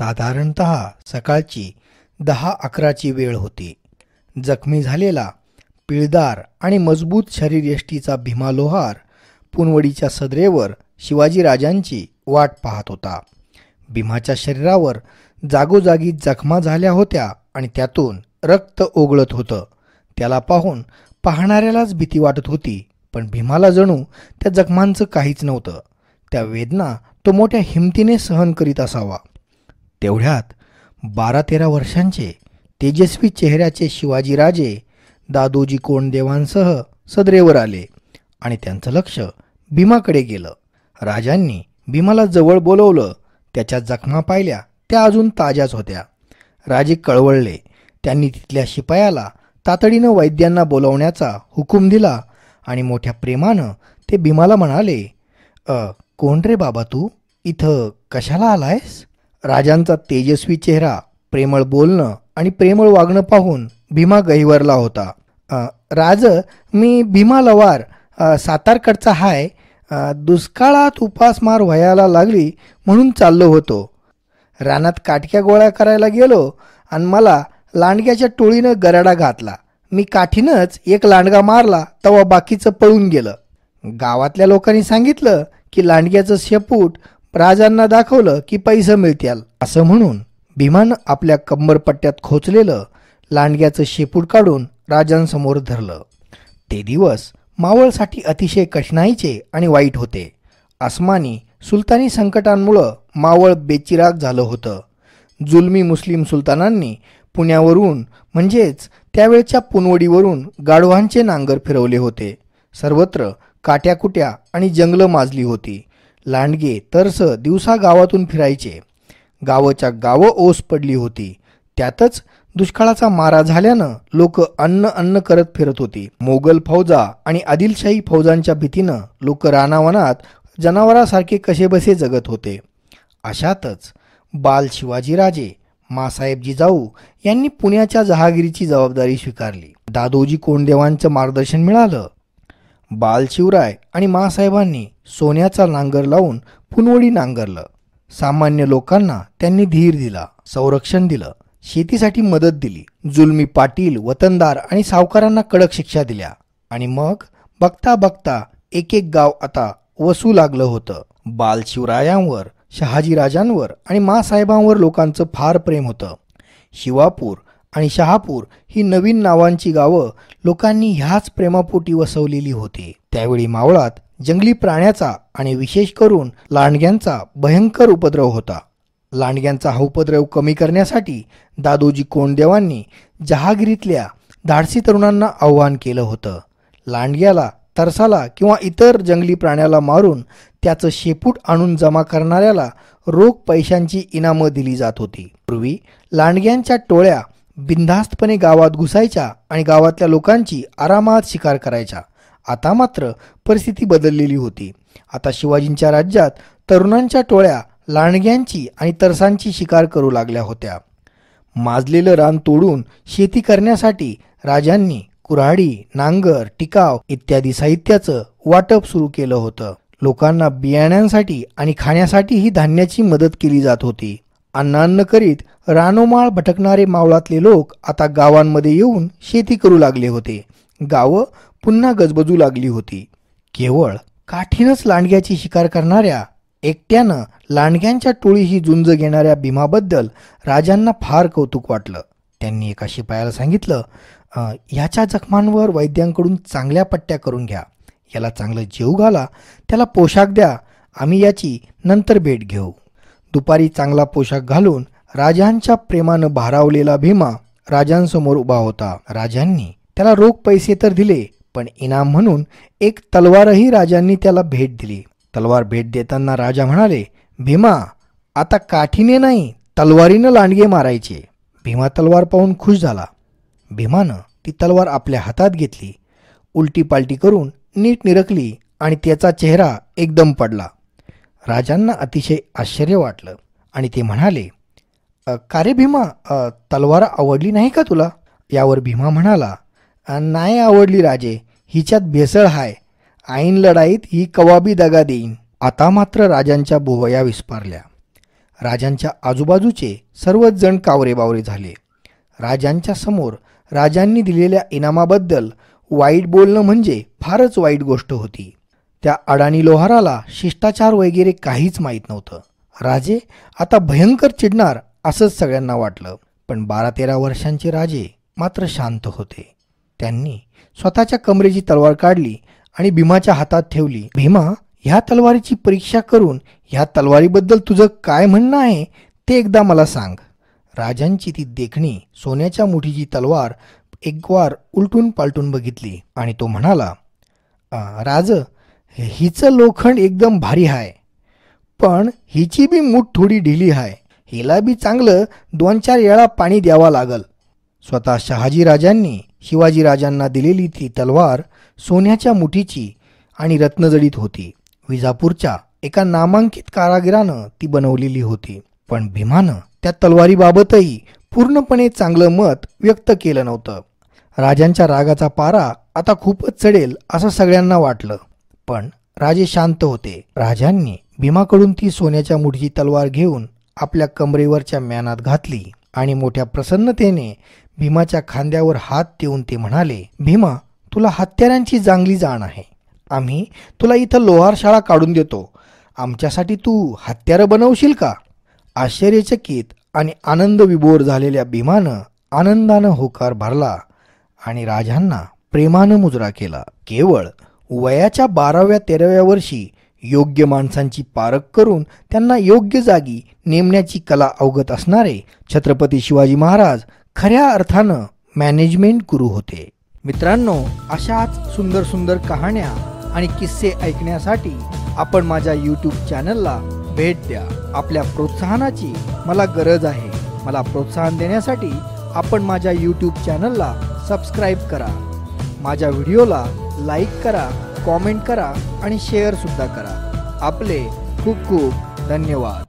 साधारणत सकाळची दहा अकराची वेळ होती. जखमी झालेला पिळदार आणि मजबूत शरीरयष्टीचा भीमा लोहार पुनवडीच्या सदरेवर शिवाजीराजांची वाट पाहत होता. भीमाच्या शरीरावर जागोजागी जखमा झाल्या होत्या आणि त्यातून रक्त ओघळत होतं. त्याला पाहून पाहणाऱ्यालाच भीती वाटत होती पण भीमाला जणू त्या जखमांचं काहीच नव्हतं. त्या वेदना तो मोठ्या हिमतीने सहन करीत असावा. तेवढ्यात बारा तेरा वर्षांचे तेजस्वी चेहऱ्याचे शिवाजीराजे दादोजी कोंडदेवांसह सदरेवर आले आणि त्यांचं लक्ष भीमाकडे गेलं. राजांनी भीमाला जवळ बोलवलं. त्याच्या जखमा पाहिल्या. त्या अजून ताज्याच होत्या. राजे कळवळले. त्यांनी तिथल्या शिपायाला तातडीनं वैद्यांना बोलवण्याचा हुकूम दिला आणि मोठ्या प्रेमानं ते भीमाला म्हणाले अ कोण रे बाबा तू? इथं कशाला आलायस? राजांचा तेजस्वी चेहरा प्रेमळ बोलणं आणि प्रेमळ वागणं पाहून भीमा गहिवरला होता. राज मी भीमा लवार सातारकडचा हाय दुष्काळात उपासमार व्हायला लागली म्हणून चाललो होतो. रानात काटक्या गोळ्या करायला गेलो आणि मला लांडग्याच्या टोळीनं गराडा घातला. मी काठीनंच एक लांडगा मारला तेव्हा बाकीचं पळून गेलं. गावातल्या लोकांनी सांगितलं की लांडग्याचं शेपूट राजांना दाखवलं की पैसे मिळतील. असं म्हणून भीमानं आपल्या कंबरपट्ट्यात खोचलेलं लांडग्याचं शेपूट काढून राजांसमोर धरलं. ते दिवस मावळसाठी अतिशय कठीणाईचे आणि वाईट होते. आसमानी सुलतानी संकटांमुळं मावळ बेचिराग झालं होतं. जुलमी मुस्लिम सुलतानांनी पुण्यावरून म्हणजेच त्यावेळच्या पुनवडीवरून गाढवांचे नांगर फिरवले होते. सर्वत्र काट्याकुट्या आणि जंगलं माजली होती. लांडगे तरस दिवसा गावातून फिरायचे. गावाच्या गावं ओस पडली होती. त्यातच दुष्काळाचा मारा झाल्यानं लोक अन्न अन्न करत फिरत होती. मोगल फौजा आणि आदिलशाही फौजांच्या भीतीनं लोक रानावनात जनावरासारखे कसेबसे जगत होते. अशातच बाल शिवाजीराजे मासाहेब जिजाऊ यांनी पुण्याच्या जहागिरीची जबाबदारी स्वीकारली. दादोजी कोंडदेवांचं मार्गदर्शन मिळालं. बालशिवराय आणि मासाहेबांनी सोन्याचा नांगर लावून पुनवडी नांगरलं. सामान्य लोकांना त्यांनी धीर दिला संरक्षण दिलं शेतीसाठी मदत दिली. जुलमी पाटील वतनदार आणि सावकारांना कडक शिक्षा दिल्या. आणि मग बघता बघता एक एक गाव आता वसू लागलं होतं. बालशिवरायांवर शहाजीराजांवर आणि मासाहेबांवर लोकांचं फार प्रेम होतं. शिवापूर आणि शहापूर ही नवीन नावांची गावं लोकांनी ह्याच प्रेमापोटी वसवलेली होती. त्यावेळी मावळात जंगली प्राण्याचा आणि विशेष करून लांडग्यांचा भयंकर उपद्रव होता. लांडग्यांचा हा उपद्रव कमी करण्यासाठी दादोजी कोंडदेवांनी जहागिरीतल्या धाडसी तरुणांना आव्हान केलं होतं. लांडग्याला तरसाला किंवा इतर जंगली प्राण्याला मारून त्याचं शेपूट आणून जमा करणाऱ्याला रोख पैशांची इनामं दिली जात होती. पूर्वी लांडग्यांच्या टोळ्या बिनधास्तपणे गावात घुसायच्या आणि गावातल्या लोकांची आरामात शिकार करायच्या. आता मात्र परिस्थिती बदललेली होती. आता शिवाजींच्या राज्यात तरुणांच्या टोळ्या लांडग्यांची आणि तरसांची शिकार करू लागल्या होत्या. माजलेलं रान तोडून शेती करण्यासाठी राजांनी कुऱ्हाडी नांगर टिकाव इत्यादी साहित्याचं वाटप सुरू केलं होतं. लोकांना बियाण्यांसाठी आणि खाण्यासाठीही धान्याची मदत केली जात होती. अन्नान्न करीत रानोमाळ भटकणारे मावळातले लोक आता गावांमध्ये येऊन शेती करू लागले होते. गावं पुन्हा गजबजू लागली होती. केवळ काठीनच लांडग्याची शिकार करणाऱ्या एकट्यानं लांडग्यांच्या टोळीशी झुंज घेणाऱ्या भीमाबद्दल राजांना फार कौतुक वाटलं. त्यांनी एका शिपायाला सांगितलं याच्या जखमांवर वैद्यांकडून चांगल्या पट्ट्या करून घ्या. याला चांगलं जेव घाला. त्याला पोशाख द्या. आम्ही याची नंतर भेट घेऊ. दुपारी चांगला पोशाख घालून राजांच्या प्रेमानं भारावलेला भीमा राजांसमोर उभा होता. राजांनी त्याला रोख पैसे तर दिले पण इनाम म्हणून एक तलवारही राजांनी त्याला भेट दिली. तलवार भेट देताना राजा म्हणाले भीमा आता काठीने नाही तलवारीनं लांडगे मारायचे. भीमा तलवार पाहून खुश झाला. भीमानं ती तलवार आपल्या हातात घेतली. उलटी पालटी करून नीट निरकली आणि त्याचा चेहरा एकदम पडला. राजांना अतिशय आश्चर्य वाटलं आणि ते म्हणाले का रे भीमा तलवार आवडली नाही का तुला? यावर भीमा म्हणाला नाही आवडली राजे हिच्यात भेसळ हाय ऐन लढाईत ही कवाबी दगा देईन. आता मात्र राजांच्या भुवया विस्पारल्या. राजांच्या आजूबाजूचे सर्वच जण कावरेबावरे झाले. राजांच्या समोर राजांनी दिलेल्या इनामाबद्दल वाईट बोलणं म्हणजे फारच वाईट गोष्ट होती. त्या अडाणी लोहाराला शिष्टाचार वगैरे काहीच माहीत नव्हतं. राजे आता भयंकर चिडणार असंच सगळ्यांना वाटलं. पण बारा तेरा वर्षांचे राजे मात्र शांत होते. त्यांनी स्वतःच्या कमरेची तलवार काढली आणि भीमाच्या हातात ठेवली भीमा ह्या तलवारीची परीक्षा करून ह्या तलवारीबद्दल तुझं काय म्हणणं आहे ते एकदा मला सांग. राजांची ती देखणी सोन्याच्या मुठीची तलवार एकवार उलटून पालटून बघितली आणि तो म्हणाला "अं, राज हिचं लोखंड एकदम भारी आहे पण हिची बी मूठ थोडी ढिली आहे हिला बी चांगलं दोन चार वेळा पाणी द्यावा लागल. स्वतः शहाजी राजांनी शिवाजी राजांना दिलेली ती तलवार सोन्याच्या मुठीची आणि रत्नजडीत होती. विजापूरच्या एका नामांकित कारागिरानं ती बनवलेली होती. पण भीमानं त्या तलवारीबाबतही पूर्णपणे चांगलं मत व्यक्त केलं नव्हतं. राजांच्या रागाचा पारा आता खूपच चढेल असं सगळ्यांना वाटलं. पण राजे शांत होते. राजांनी भीमाकडून ती सोन्याच्या मुठीची तलवार घेऊन आपल्या कमरेवरच्या म्यानात घातली आणि मोठ्या प्रसन्नतेने भीमाच्या खांद्यावर हात देऊन ते म्हणाले भीमा तुला हत्यारांची चांगली जाण आहे. आम्ही तुला इथं लोहार शाळा काढून देतो. आमच्यासाठी तू हत्यारं बनवशील का? आश्चर्यचकित आणि आनंद विभोर झालेल्या भीमानं आनंदानं होकार भरला आणि राजांना प्रेमानं मुजरा केला. केवळ वयाच्या बाराव्या तेराव्या वर्षी योग्य माणसांची पारख करून त्यांना योग्य जागी नेमण्याची कला अवगत असणारे छत्रपती शिवाजी महाराज खऱ्या अर्थानं मॅनेजमेंट गुरु होते. मित्रांनो अशाच सुंदर सुंदर कहाण्या आणि किस्से ऐकण्यासाठी आपण माझ्या यूट्यूब चॅनलला भेट द्या. आपल्या प्रोत्साहनाची मला गरज आहे. मला प्रोत्साहन देण्यासाठी आपण माझ्या यूट्यूब चॅनलला सबस्क्राईब करा. माझ्या व्हिडिओला लाईक करा कॉमेंट करा आणि शेअरसुद्धा करा. आपले खूप खूप धन्यवाद.